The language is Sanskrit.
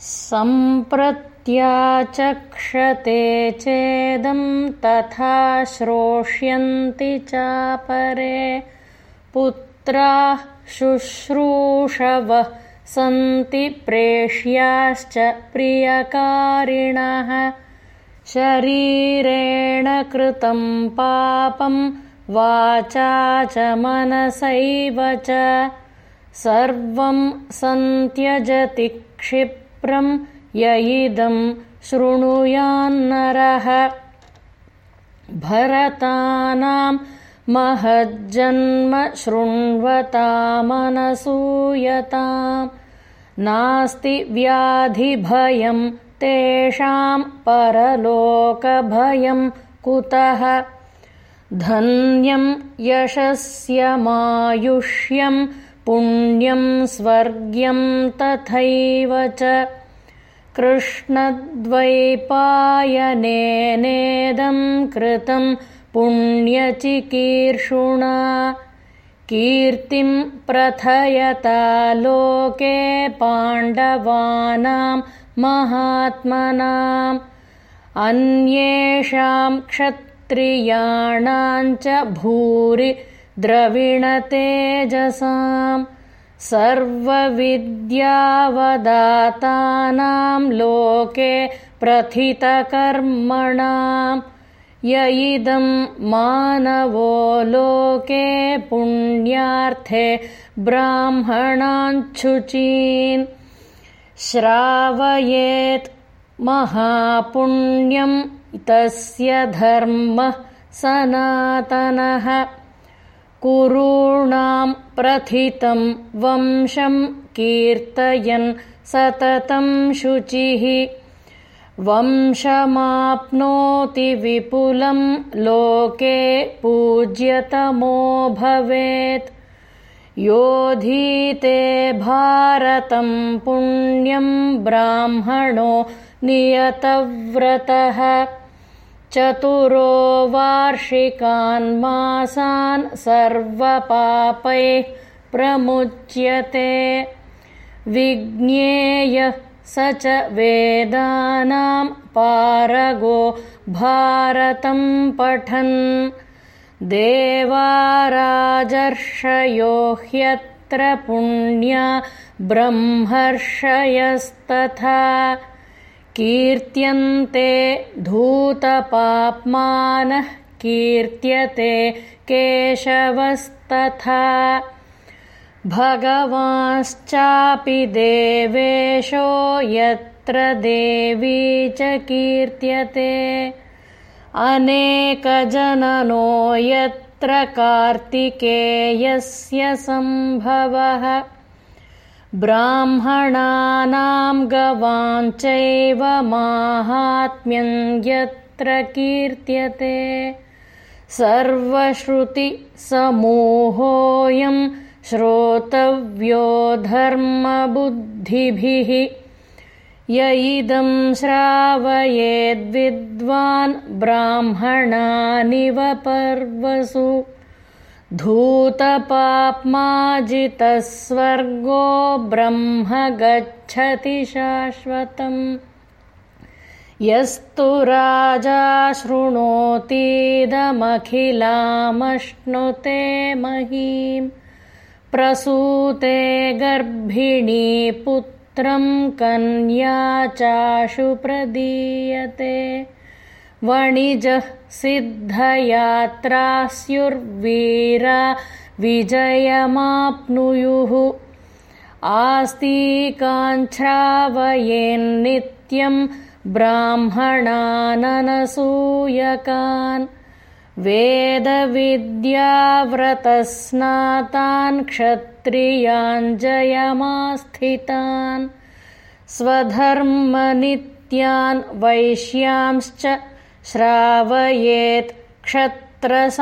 सम्प्रत्याचक्षते चेदं तथा श्रोष्यन्ति चापरे पुत्राः शुश्रूषवः सन्ति प्रेष्याश्च प्रियकारिणः। शरीरेण कृतं पापं वाचा च मनसैव च। सर्वं सन्त्यजति क्षिप्रं य इदं शृणुयान्नरः। भरतानां महज्जन्म शृण्वतामनसूयताम् नास्ति व्याधिभयं तेषां परलोकभयं कुतः? धन्यं यशस्यमायुष्यं पुण्यं स्वर्ग्यं तथैव च कृष्णद्वैपायनेनेदं कृतं पुण्यचिकीर्षुणा कीर्तिं प्रथयता लोके पाण्डवानां महात्मनाम् अन्येषां क्षत्रियाणां च भूरि द्रविणतेजसां सर्वविद्यावदातानां लोके प्रथितकर्मणाम् य इदं मानवो लोके पुण्यार्थे ब्राह्मणाञ्छुचीन् श्रावयेत् महापुण्यं तस्य धर्मः सनातनः कुरूणां प्रथितं वंशं कीर्तयन् सततं शुचिः। वंशमाप्नोति विपुलं लोके पूज्यतमो भवेत्। योधीते भारतं पुण्यं ब्राह्मणो नियतव्रतः चतुरो वार्षिकान् मासान् सर्वपापैः प्रमुच्यते। विज्ञेयः स च वेदानां पारगो भारतं पठन्। देवाराजर्षयो ह्यत्र पुण्या ब्रह्मर्षयस्तथा कीर्त्यन्ते धूतपाप्मानः कीर्त्यते केशवस्तथा। भगवांश्चापि देवेशो यत्र देवी च कीर्त्यते। अनेकजननो यत्र कार्तिकेयस्य सम्भवः ब्राह्मणानां गवाञ्चैव माहात्म्यं यत्र कीर्त्यते। सर्वश्रुतिसमूहोऽयं श्रोतव्यो धर्मबुद्धिभिः। य इदं श्रावयेद्विद्वान् ब्राह्मणानिव पर्वसु धूतपाप्माजितस्वर्गो ब्रह्म गच्छति शाश्वतम्। यस्तु राजा शृणोतीदमखिलामश्नुते महीम्। प्रसूते गर्भिणी पुत्रं कन्या चाशु प्रदीयते वणिजः सिद्धयात्रा स्युर्वीरा विजयमाप्नुयुः। आस्तीकाञ्छ्रावयेन्नित्यं ब्राह्मणाननसूयकान्। वेदविद्याव्रतस्नातान् क्षत्रियाञ्जयमास्थितान्। स्वधर्मनित्यान् वैश्यांश्च श्रावयेत् क्षत्रसंश्रितान्